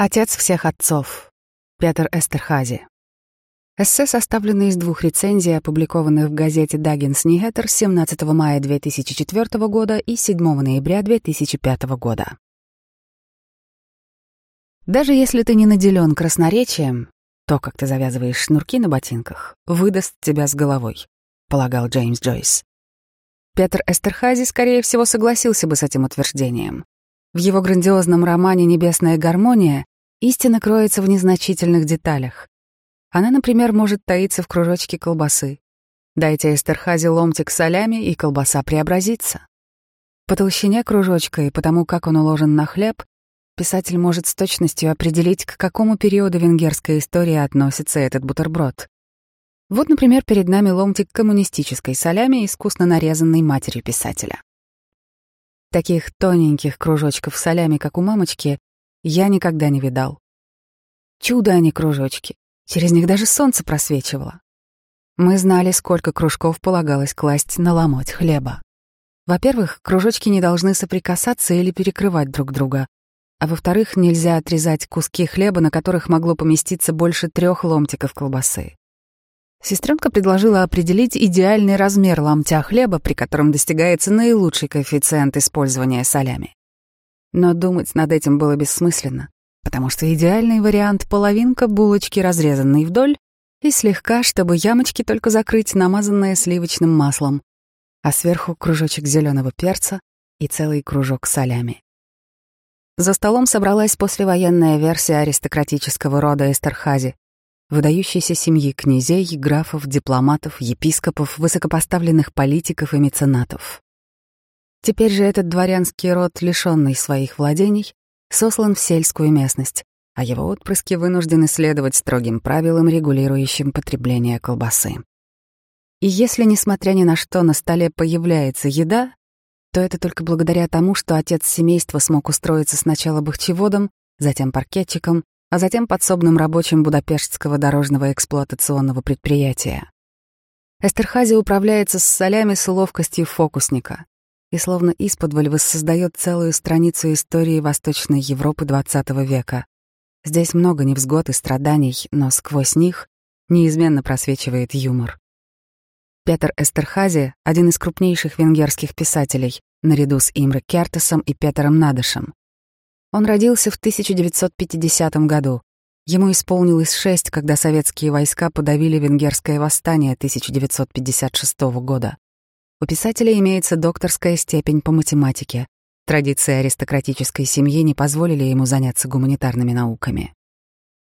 Отец всех отцов. Петер Эстерхази. Эссе составлено из двух рецензий, опубликованных в газете «Даггинс Нигеттер» 17 мая 2004 года и 7 ноября 2005 года. Даже если ты не наделен красноречием, то, как ты завязываешь шнурки на ботинках, выдаст тебя с головой, полагал Джеймс Джойс. Петр Эстерхази, скорее всего, согласился бы с этим утверждением. В его грандиозном романе «Небесная гармония» истина кроется в незначительных деталях. Она, например, может таиться в кружочке колбасы. Дайте Эстерхазе ломтик солями, и колбаса преобразится. По толщине кружочка и потому, как он уложен на хлеб, писатель может с точностью определить, к какому периоду венгерской истории относится этот бутерброд. Вот, например, перед нами ломтик коммунистической солями, искусно нарезанной матерью писателя. Таких тоненьких кружочков солями, как у мамочки, я никогда не видал. Чудо они кружочки. Через них даже солнце просвечивало. Мы знали, сколько кружков полагалось класть на ломоть хлеба. Во-первых, кружочки не должны соприкасаться или перекрывать друг друга. А во-вторых, нельзя отрезать куски хлеба, на которых могло поместиться больше трех ломтиков колбасы. Сестренка предложила определить идеальный размер ломтя хлеба, при котором достигается наилучший коэффициент использования солями. Но думать над этим было бессмысленно, потому что идеальный вариант — половинка булочки, разрезанной вдоль, и слегка, чтобы ямочки только закрыть, намазанные сливочным маслом, а сверху кружочек зеленого перца и целый кружок солями. За столом собралась послевоенная версия аристократического рода Эстерхази, выдающейся семьи князей, графов, дипломатов, епископов, высокопоставленных политиков и меценатов. Теперь же этот дворянский род, лишенный своих владений, сослан в сельскую местность, а его отпрыски вынуждены следовать строгим правилам, регулирующим потребление колбасы. И если, несмотря ни на что, на столе появляется еда, то это только благодаря тому, что отец семейства смог устроиться сначала бахчеводом, затем паркетчиком, а затем подсобным рабочим Будапештского дорожного эксплуатационного предприятия. Эстерхази управляется с солями с ловкостью фокусника и словно исподволь воссоздает целую страницу истории Восточной Европы XX века. Здесь много невзгод и страданий, но сквозь них неизменно просвечивает юмор. Петер Эстерхази — один из крупнейших венгерских писателей, наряду с Имре Кертесом и Петером Надышем. Он родился в 1950 году. Ему исполнилось шесть, когда советские войска подавили венгерское восстание 1956 года. У писателя имеется докторская степень по математике. Традиции аристократической семьи не позволили ему заняться гуманитарными науками.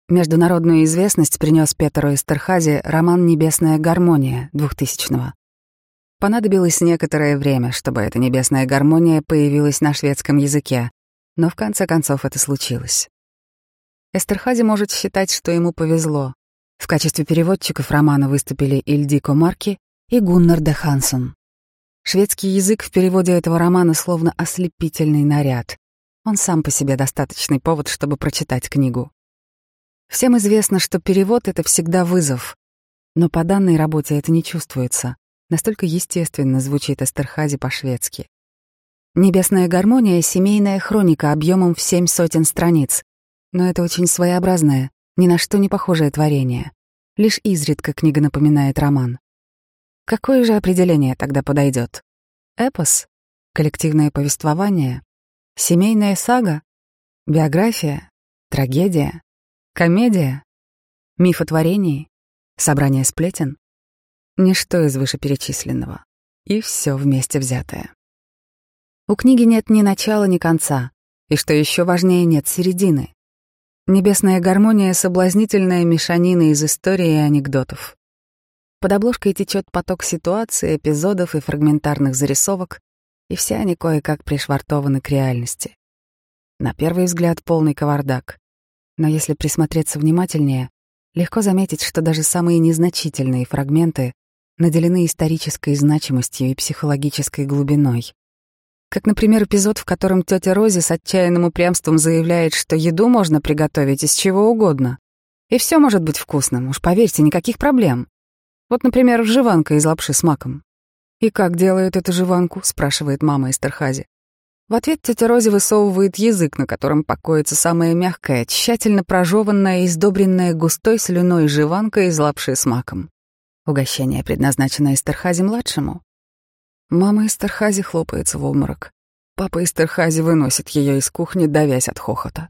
Международную известность принес Петеру Эстерхазе роман «Небесная гармония» 2000-го. Понадобилось некоторое время, чтобы эта небесная гармония появилась на шведском языке, но в конце концов это случилось. Эстерхази может считать, что ему повезло. В качестве переводчиков романа выступили Ильдико Марки и Гуннар де Хансон. Шведский язык в переводе этого романа словно ослепительный наряд. Он сам по себе достаточный повод, чтобы прочитать книгу. Всем известно, что перевод — это всегда вызов. Но по данной работе это не чувствуется. Настолько естественно звучит Эстерхази по-шведски. «Небесная гармония» — семейная хроника объемом в семь сотен страниц. Но это очень своеобразное, ни на что не похожее творение. Лишь изредка книга напоминает роман. Какое же определение тогда подойдет? Эпос? Коллективное повествование? Семейная сага? Биография? Трагедия? Комедия? Миф о творении? Собрание сплетен? Ничто из вышеперечисленного. И все вместе взятое. У книги нет ни начала, ни конца, и, что еще важнее, нет середины. Небесная гармония — соблазнительная мешанина из истории и анекдотов. Под обложкой течет поток ситуаций, эпизодов и фрагментарных зарисовок, и все они кое-как пришвартованы к реальности. На первый взгляд полный кавардак. Но если присмотреться внимательнее, легко заметить, что даже самые незначительные фрагменты наделены исторической значимостью и психологической глубиной. Как, например, эпизод, в котором тетя Рози с отчаянным упрямством заявляет, что еду можно приготовить из чего угодно. И все может быть вкусным, уж поверьте, никаких проблем. Вот, например, жеванка из лапши с маком. «И как делают эту жеванку?» — спрашивает мама Эстерхази. В ответ тетя Рози высовывает язык, на котором покоится самая мягкая, тщательно прожеванная и сдобренная густой слюной живанка из лапши с маком. Угощение предназначено Эстерхази-младшему. Мама Эстерхази хлопается в обморок. Папа Эстерхази выносит ее из кухни, давясь от хохота.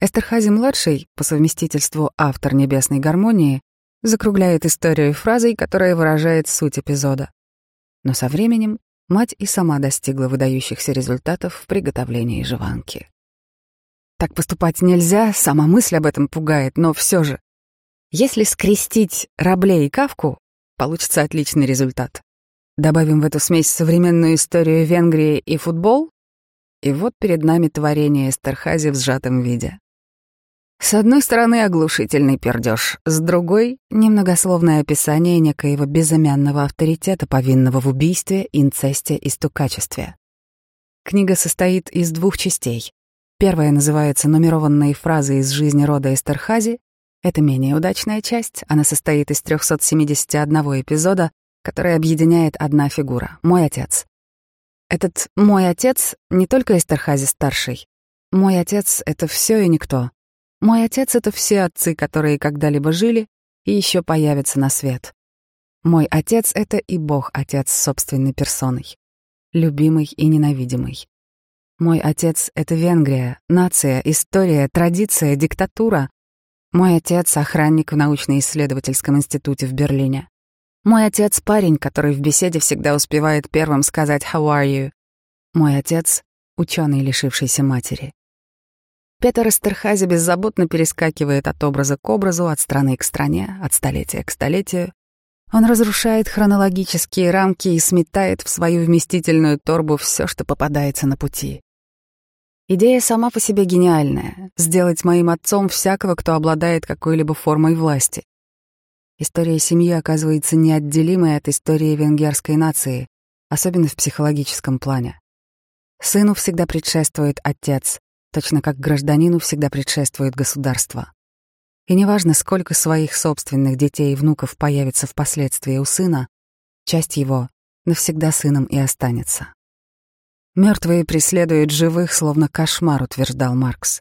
Эстерхази-младший, по совместительству автор «Небесной гармонии», закругляет историю фразой, которая выражает суть эпизода. Но со временем мать и сама достигла выдающихся результатов в приготовлении жеванки. Так поступать нельзя, сама мысль об этом пугает, но все же. Если скрестить Рабле и Кавку, получится отличный результат. Добавим в эту смесь современную историю Венгрии и футбол, и вот перед нами творение Эстерхази в сжатом виде. С одной стороны, оглушительный пердеж, с другой — немногословное описание некоего безымянного авторитета, повинного в убийстве, инцесте и стукачестве. Книга состоит из двух частей. Первая называется «Нумерованные фразы из жизни рода Эстерхази». Это менее удачная часть, она состоит из 371 эпизода, который объединяет одна фигура — мой отец. Этот «мой отец» не только Эстерхази-старший. Мой отец — это все и никто. Мой отец — это все отцы, которые когда-либо жили и еще появятся на свет. Мой отец — это и Бог-отец собственной персоной. Любимый и ненавидимый. Мой отец — это Венгрия, нация, история, традиция, диктатура. Мой отец — охранник в научно-исследовательском институте в Берлине. Мой отец — парень, который в беседе всегда успевает первым сказать «How are you?». Мой отец — ученый, лишившийся матери. Петер Эстерхази беззаботно перескакивает от образа к образу, от страны к стране, от столетия к столетию. Он разрушает хронологические рамки и сметает в свою вместительную торбу все, что попадается на пути. Идея сама по себе гениальная — сделать моим отцом всякого, кто обладает какой-либо формой власти. История семьи оказывается неотделимой от истории венгерской нации, особенно в психологическом плане. Сыну всегда предшествует отец, точно как гражданину всегда предшествует государство. И неважно, сколько своих собственных детей и внуков появится впоследствии у сына, часть его навсегда сыном и останется. Мертвые преследуют живых, словно кошмар, утверждал Маркс.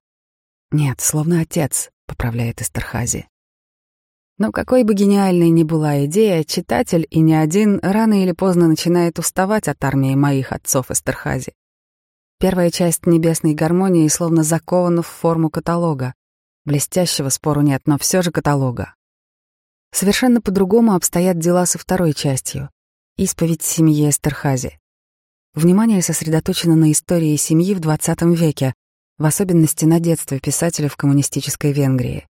Нет, словно отец, поправляет Эстерхази. Но какой бы гениальной ни была идея, читатель и не один рано или поздно начинает уставать от армии моих отцов Эстерхази. Первая часть небесной гармонии словно закована в форму каталога. Блестящего спору нет, но все же каталога. Совершенно по-другому обстоят дела со второй частью — исповедь семьи Эстерхази. Внимание сосредоточено на истории семьи в XX веке, в особенности на детстве писателя в коммунистической Венгрии.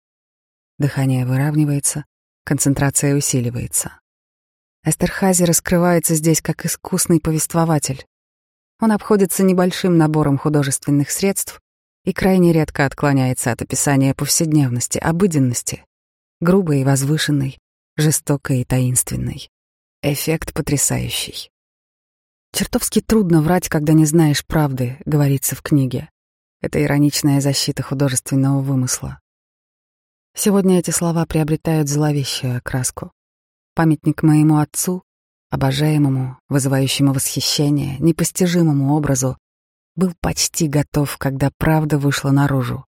Дыхание выравнивается, концентрация усиливается. Эстерхази раскрывается здесь как искусный повествователь, он обходится небольшим набором художественных средств и крайне редко отклоняется от описания повседневности, обыденности, грубой и возвышенной, жестокой и таинственной. Эффект потрясающий. «Чертовски трудно врать, когда не знаешь правды», — говорится в книге. Это ироничная защита художественного вымысла. Сегодня эти слова приобретают зловещую окраску. Памятник моему отцу обожаемому, вызывающему восхищение, непостижимому образу, был почти готов, когда правда вышла наружу.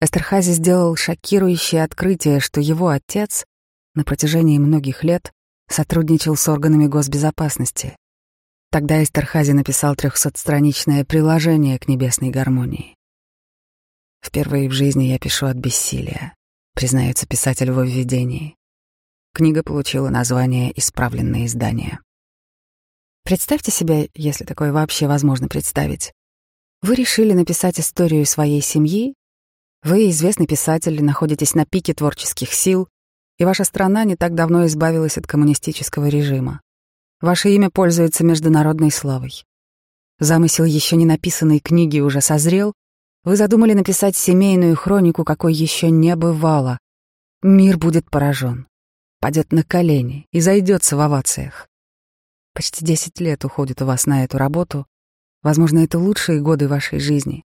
Эстерхази сделал шокирующее открытие, что его отец на протяжении многих лет сотрудничал с органами госбезопасности. Тогда Эстерхази написал трехсотстраничное приложение к небесной гармонии. «Впервые в жизни я пишу от бессилия», признается писатель во введении. Книга получила название «Исправленное издание». Представьте себе, если такое вообще возможно представить. Вы решили написать историю своей семьи, вы известный писатель, находитесь на пике творческих сил, и ваша страна не так давно избавилась от коммунистического режима. Ваше имя пользуется международной славой. Замысел еще не написанной книги уже созрел, вы задумали написать семейную хронику, какой еще не бывало. Мир будет поражен падет на колени и зайдется в овациях. Почти десять лет уходит у вас на эту работу. Возможно, это лучшие годы вашей жизни.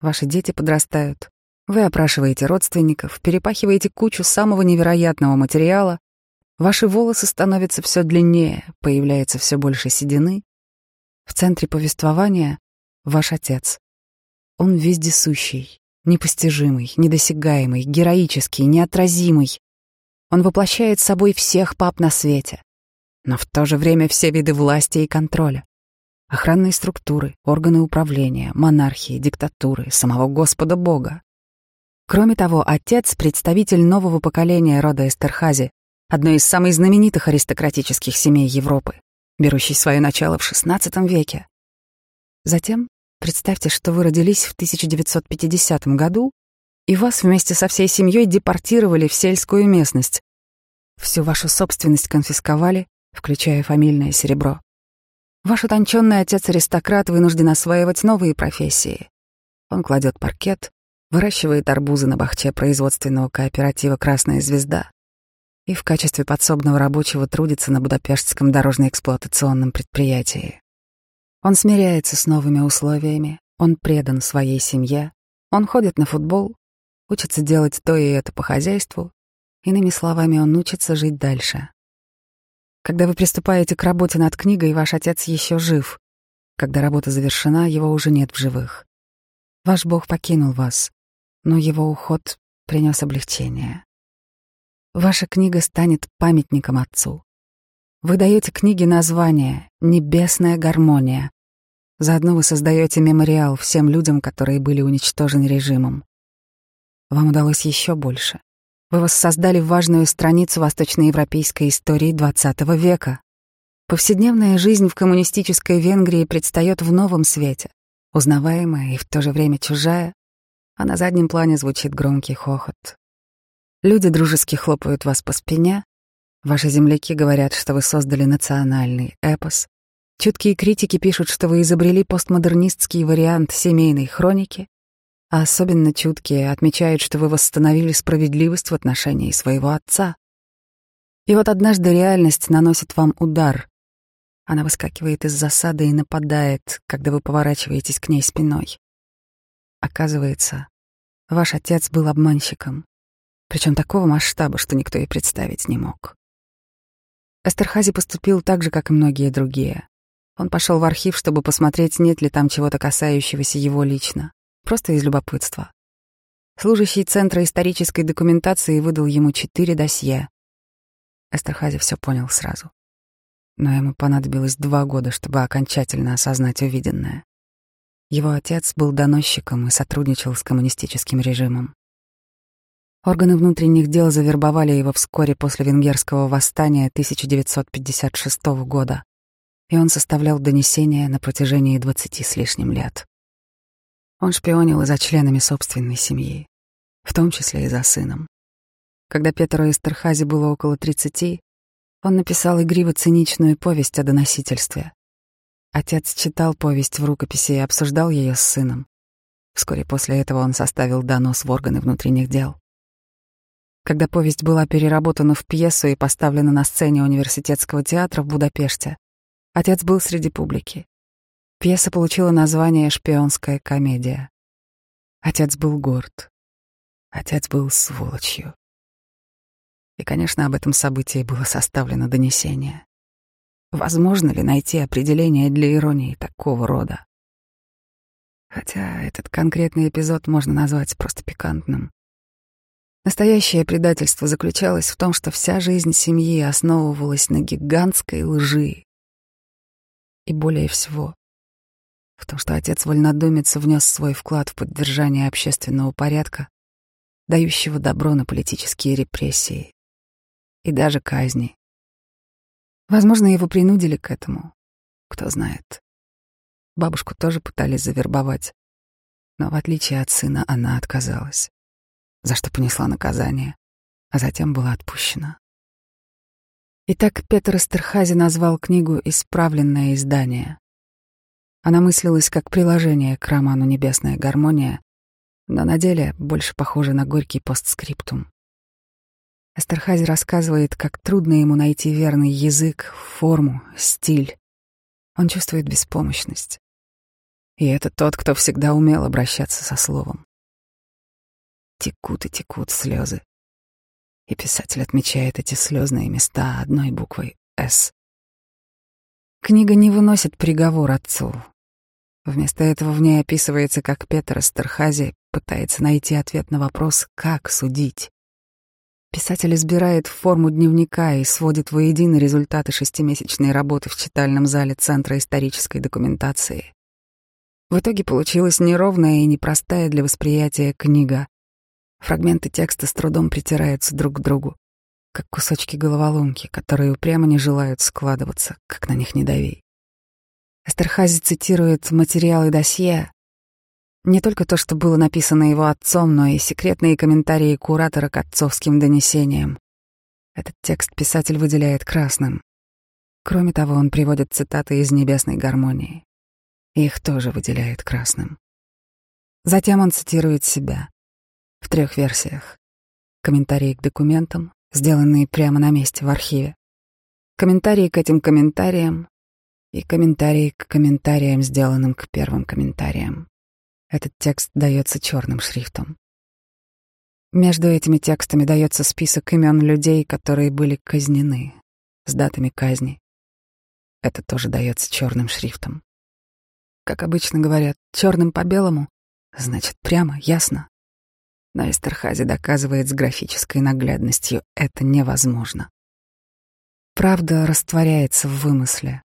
Ваши дети подрастают. Вы опрашиваете родственников, перепахиваете кучу самого невероятного материала. Ваши волосы становятся все длиннее, появляется все больше седины. В центре повествования ваш отец. Он вездесущий, непостижимый, недосягаемый, героический, неотразимый. Он воплощает собой всех пап на свете, но в то же время все виды власти и контроля. Охранные структуры, органы управления, монархии, диктатуры, самого Господа Бога. Кроме того, отец — представитель нового поколения рода Эстерхази, одной из самых знаменитых аристократических семей Европы, берущей свое начало в XVI веке. Затем представьте, что вы родились в 1950 году, и вас вместе со всей семьей депортировали в сельскую местность. Всю вашу собственность конфисковали, включая фамильное серебро. Ваш утонченный отец-аристократ вынужден осваивать новые профессии. Он кладет паркет, выращивает арбузы на бахче производственного кооператива «Красная звезда» и в качестве подсобного рабочего трудится на Будапештском дорожно-эксплуатационном предприятии. Он смиряется с новыми условиями, он предан своей семье, он ходит на футбол, учится делать то и это по хозяйству, иными словами, он учится жить дальше. Когда вы приступаете к работе над книгой, ваш отец еще жив. Когда работа завершена, его уже нет в живых. Ваш Бог покинул вас, но его уход принес облегчение. Ваша книга станет памятником отцу. Вы даете книге название «Небесная гармония». Заодно вы создаете мемориал всем людям, которые были уничтожены режимом. Вам удалось еще больше. Вы воссоздали важную страницу восточноевропейской истории XX века. Повседневная жизнь в коммунистической Венгрии предстает в новом свете, узнаваемая и в то же время чужая, а на заднем плане звучит громкий хохот. Люди дружески хлопают вас по спине, ваши земляки говорят, что вы создали национальный эпос, чуткие критики пишут, что вы изобрели постмодернистский вариант семейной хроники, а особенно чуткие отмечают, что вы восстановили справедливость в отношении своего отца. И вот однажды реальность наносит вам удар. Она выскакивает из засады и нападает, когда вы поворачиваетесь к ней спиной. Оказывается, ваш отец был обманщиком, причем такого масштаба, что никто и представить не мог. Эстерхази поступил так же, как и многие другие. Он пошел в архив, чтобы посмотреть, нет ли там чего-то касающегося его лично. Просто из любопытства. Служащий Центра исторической документации выдал ему четыре досье. Эстерхази все понял сразу. Но ему понадобилось два года, чтобы окончательно осознать увиденное. Его отец был доносчиком и сотрудничал с коммунистическим режимом. Органы внутренних дел завербовали его вскоре после венгерского восстания 1956 года, и он составлял донесения на протяжении двадцати с лишним лет. Он шпионил и за членами собственной семьи, в том числе и за сыном. Когда Петру Эстерхази было около тридцати, он написал игриво-циничную повесть о доносительстве. Отец читал повесть в рукописи и обсуждал ее с сыном. Вскоре после этого он составил донос в органы внутренних дел. Когда повесть была переработана в пьесу и поставлена на сцене университетского театра в Будапеште, отец был среди публики. Пьеса получила название «Шпионская комедия». Отец был горд. Отец был сволочью. И, конечно, об этом событии было составлено донесение. Возможно ли найти определение для иронии такого рода? Хотя этот конкретный эпизод можно назвать просто пикантным. Настоящее предательство заключалось в том, что вся жизнь семьи основывалась на гигантской лжи. И более всего, в том, что отец вольнодумец внес свой вклад в поддержание общественного порядка, дающего добро на политические репрессии и даже казни. Возможно, его принудили к этому, кто знает. Бабушку тоже пытались завербовать, но в отличие от сына она отказалась, за что понесла наказание, а затем была отпущена. Итак, Петр Эстерхази назвал книгу «Исправленное издание». Она мыслилась как приложение к роману «Небесная гармония», но на деле больше похожа на горький постскриптум. Эстерхази рассказывает, как трудно ему найти верный язык, форму, стиль. Он чувствует беспомощность. И это тот, кто всегда умел обращаться со словом. Текут и текут слезы. И писатель отмечает эти слезные места одной буквой «С». Книга не выносит приговор отцу, Вместо этого в ней описывается, как Петр Эстерхази пытается найти ответ на вопрос «как судить?». Писатель избирает форму дневника и сводит воедино результаты шестимесячной работы в читальном зале Центра исторической документации. В итоге получилась неровная и непростая для восприятия книга. Фрагменты текста с трудом притираются друг к другу, как кусочки головоломки, которые упрямо не желают складываться, как на них не дави. Эстерхази цитирует материалы досье, не только то, что было написано его отцом, но и секретные комментарии куратора к отцовским донесениям. Этот текст писатель выделяет красным. Кроме того, он приводит цитаты из «Небесной гармонии». Их тоже выделяет красным. Затем он цитирует себя в трех версиях. Комментарии к документам, сделанные прямо на месте в архиве. Комментарии к этим комментариям, и комментарии к комментариям, сделанным к первым комментариям. Этот текст дается черным шрифтом. Между этими текстами дается список имен людей, которые были казнены, с датами казни. Это тоже дается черным шрифтом. Как обычно говорят, черным по белому, значит, прямо, ясно. Но Эстерхази доказывает с графической наглядностью, это невозможно. Правда растворяется в вымысле,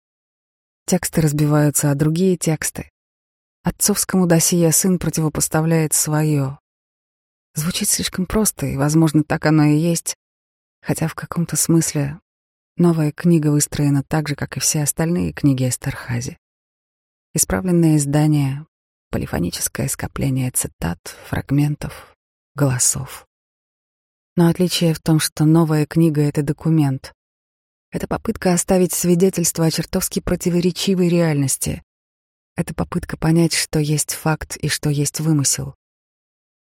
Тексты разбиваются о другие тексты. Отцовскому досье сын противопоставляет свое. Звучит слишком просто, и, возможно, так оно и есть, хотя в каком-то смысле новая книга выстроена так же, как и все остальные книги Эстерхази. Исправленное издание, полифоническое скопление цитат, фрагментов, голосов. Но отличие в том, что новая книга — это документ, это попытка оставить свидетельство о чертовски противоречивой реальности. Это попытка понять, что есть факт и что есть вымысел.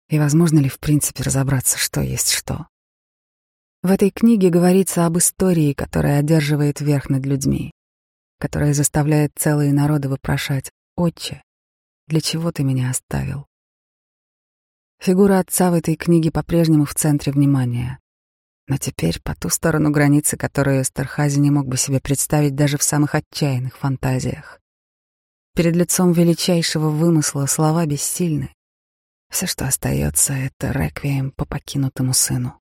И возможно ли в принципе разобраться, что есть что. В этой книге говорится об истории, которая одерживает верх над людьми, которая заставляет целые народы вопрошать «Отче, для чего ты меня оставил?» Фигура отца в этой книге по-прежнему в центре внимания. Но теперь по ту сторону границы, которую Эстерхази не мог бы себе представить даже в самых отчаянных фантазиях. Перед лицом величайшего вымысла слова бессильны. Все, что остается, это реквием по покинутому сыну.